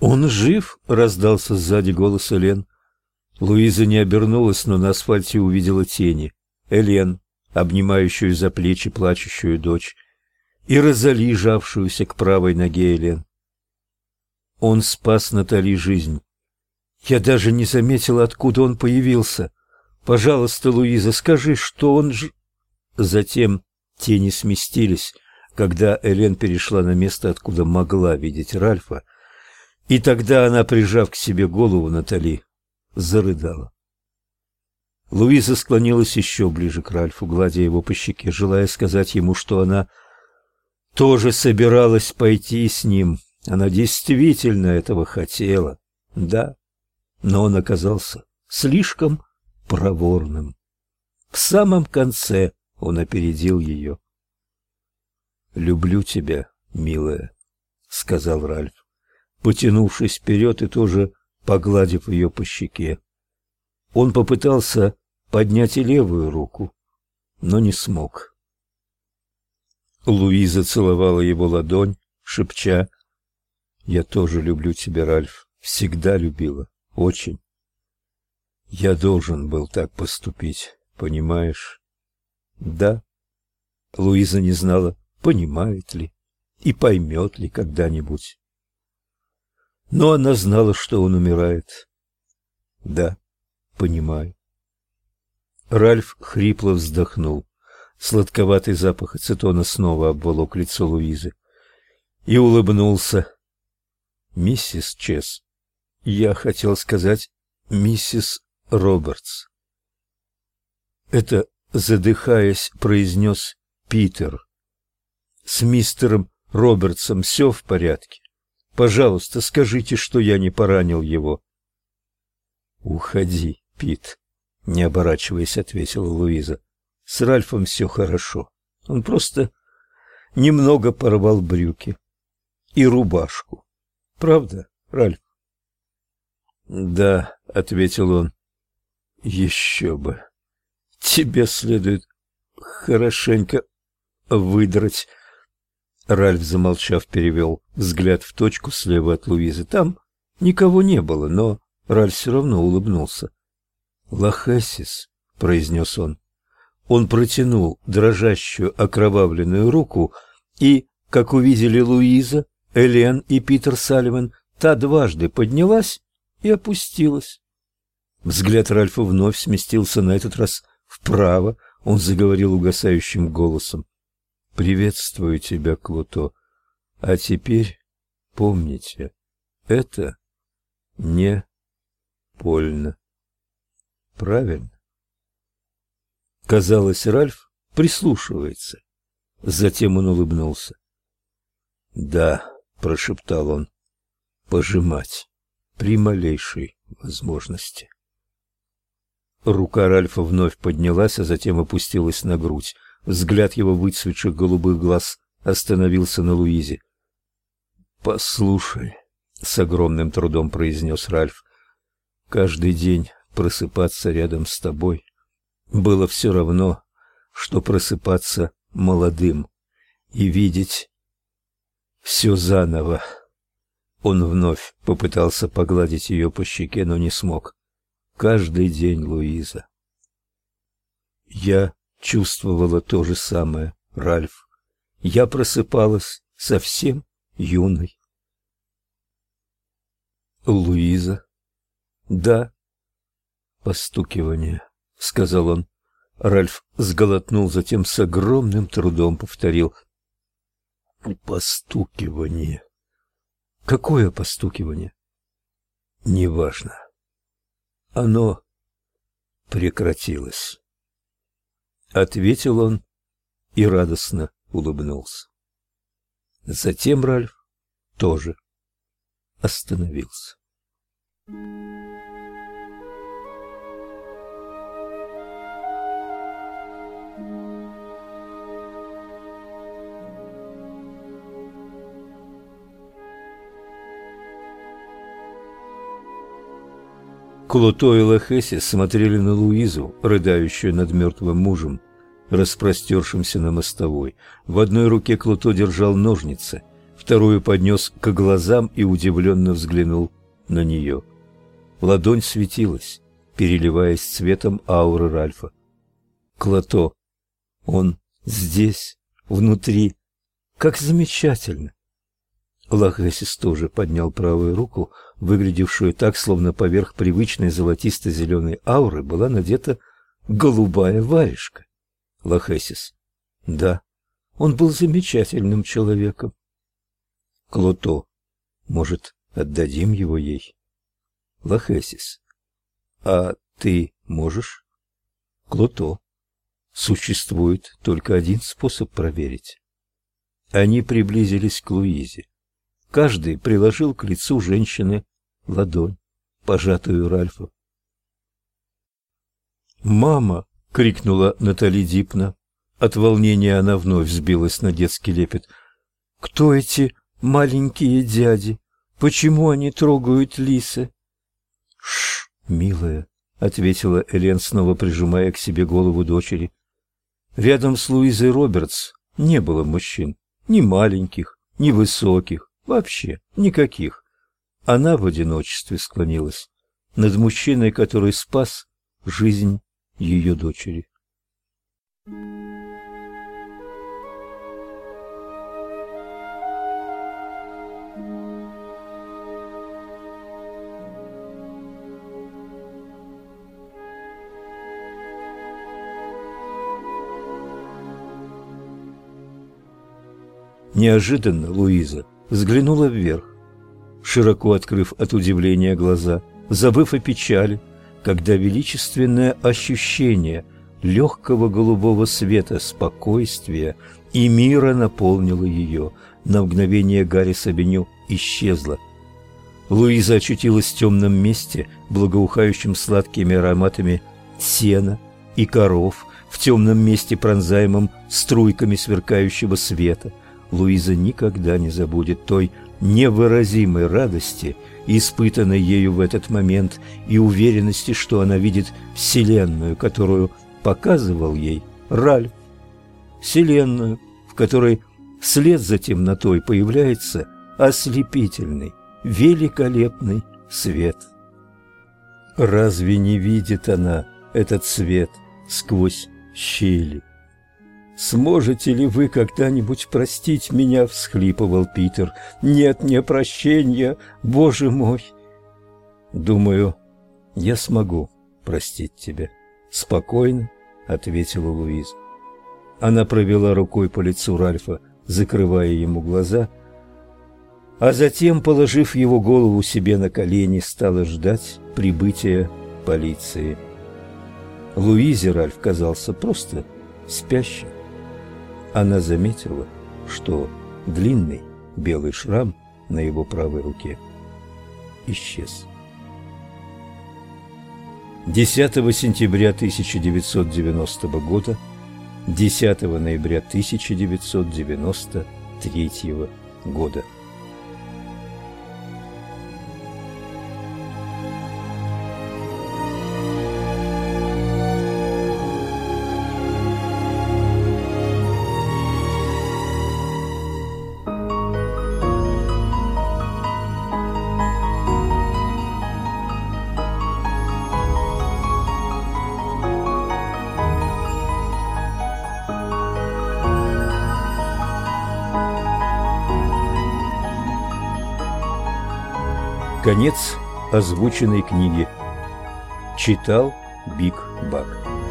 «Он жив?» — раздался сзади голос Элен. Луиза не обернулась, но на асфальте увидела тени. Элен, обнимающую за плечи плачущую дочь, и Розали, жавшуюся к правой ноге Элен. Он спас Натали жизнь. Я даже не заметила, откуда он появился. Пожалуйста, Луиза, скажи, что он ж... Затем тени сместились, когда Элен перешла на место, откуда могла видеть Ральфа, и тогда она, прижав к себе голову Натали, зарыдала. Луиза склонилась еще ближе к Ральфу, гладя его по щеке, желая сказать ему, что она тоже собиралась пойти с ним. Она действительно этого хотела, да, но он оказался слишком проворным. В самом конце он опередил ее. «Люблю тебя, милая», — сказал Ральф потянувшись вперед и тоже погладив ее по щеке. Он попытался поднять и левую руку, но не смог. Луиза целовала его ладонь, шепча: "Я тоже люблю тебя, Ральф, всегда любила, очень. Я должен был так поступить, понимаешь?" "Да." Луиза не знала, понимает ли и поймет ли когда-нибудь но она знала, что он умирает. Да, понимаю. Ральф хрипло вздохнул. Сладковатый запах ацетона снова обволок лицо Луизы. И улыбнулся. Миссис Чес. Я хотел сказать миссис Робертс. Это, задыхаясь, произнес Питер. С мистером Робертсом все в порядке? Пожалуйста, скажите, что я не поранил его. Уходи, Пит, не оборачиваясь, ответила Луиза. С Ральфом все хорошо. Он просто немного порвал брюки и рубашку. Правда, Ральф? Да, ответил он. Еще бы. Тебе следует хорошенько выдрать Ральф, замолчав, перевел взгляд в точку слева от Луизы. Там никого не было, но Ральф все равно улыбнулся. «Лохасис», — произнес он. Он протянул дрожащую окровавленную руку, и, как увидели Луиза, Элен и Питер Салливан, та дважды поднялась и опустилась. Взгляд Ральфа вновь сместился на этот раз вправо, он заговорил угасающим голосом. Приветствую тебя, Клуто. А теперь помните, это не больно. Правильно? Казалось, Ральф прислушивается. Затем он улыбнулся. "Да", прошептал он. "Пожимать при малейшей возможности". Рука Ральфа вновь поднялась, а затем опустилась на грудь. Взгляд его выцветших голубых глаз остановился на Луизе. "Послушай", с огромным трудом произнес Ральф. "Каждый день просыпаться рядом с тобой было все равно, что просыпаться молодым и видеть все заново". Он вновь попытался погладить ее по щеке, но не смог. Каждый день, Луиза. Я чувствовала то же самое, Ральф. Я просыпалась совсем юной. Луиза. Да. Постукивание, сказал он. Ральф сглотнул, затем с огромным трудом повторил: постукивание. Какое постукивание? Неважно. Оно прекратилось ответил он и радостно улыбнулся. Затем Ральф тоже остановился. Клото и Лохеси смотрели на Луизу, рыдающую над мертвым мужем, распростершимся на мостовой. В одной руке Клото держал ножницы, вторую поднес к глазам и удивленно взглянул на нее. Ладонь светилась, переливаясь цветом ауры Ральфа. Клото, он здесь, внутри. Как замечательно! Лахесис тоже поднял правую руку, выглядевшую так, словно поверх привычной золотисто-зеленой ауры была надета голубая варежка. Лахесис. Да, он был замечательным человеком. Клото. Может, отдадим его ей? Лахесис. А ты можешь? Клото. Существует только один способ проверить. Они приблизились к Луизе. Каждый приложил к лицу женщины ладонь, пожатую Ральфу. «Мама!» — крикнула Натали Дипна. От волнения она вновь взбилась на детский лепет. «Кто эти маленькие дяди? Почему они трогают лисы?» «Шш, милая!» — ответила Элен, снова прижимая к себе голову дочери. Рядом с Луизой Робертс не было мужчин, ни маленьких, ни высоких, Вообще никаких. Она в одиночестве склонилась над мужчиной, который спас жизнь ее дочери. Неожиданно Луиза взглянула вверх, широко открыв от удивления глаза, забыв о печали, когда величественное ощущение легкого голубого света, спокойствия и мира наполнило ее. На мгновение Гарри Сабиню исчезла. Луиза очутилась в темном месте, благоухающем сладкими ароматами сена и коров, в темном месте, пронзаемом струйками сверкающего света – Луиза никогда не забудет той невыразимой радости, испытанной ею в этот момент, и уверенности, что она видит Вселенную, которую показывал ей Ральф. Вселенную, в которой вслед за темнотой появляется ослепительный, великолепный свет. Разве не видит она этот свет сквозь щели? «Сможете ли вы когда-нибудь простить меня?» — всхлипывал Питер. «Нет мне прощения, Боже мой!» «Думаю, я смогу простить тебя», — спокойно ответила Луиза. Она провела рукой по лицу Ральфа, закрывая ему глаза, а затем, положив его голову себе на колени, стала ждать прибытия полиции. Луизе Ральф казался просто спящим она заметила, что длинный белый шрам на его правой руке исчез. 10 сентября 1990 года, 10 ноября 1993 года. Конец озвученной книги. Читал Биг Бак.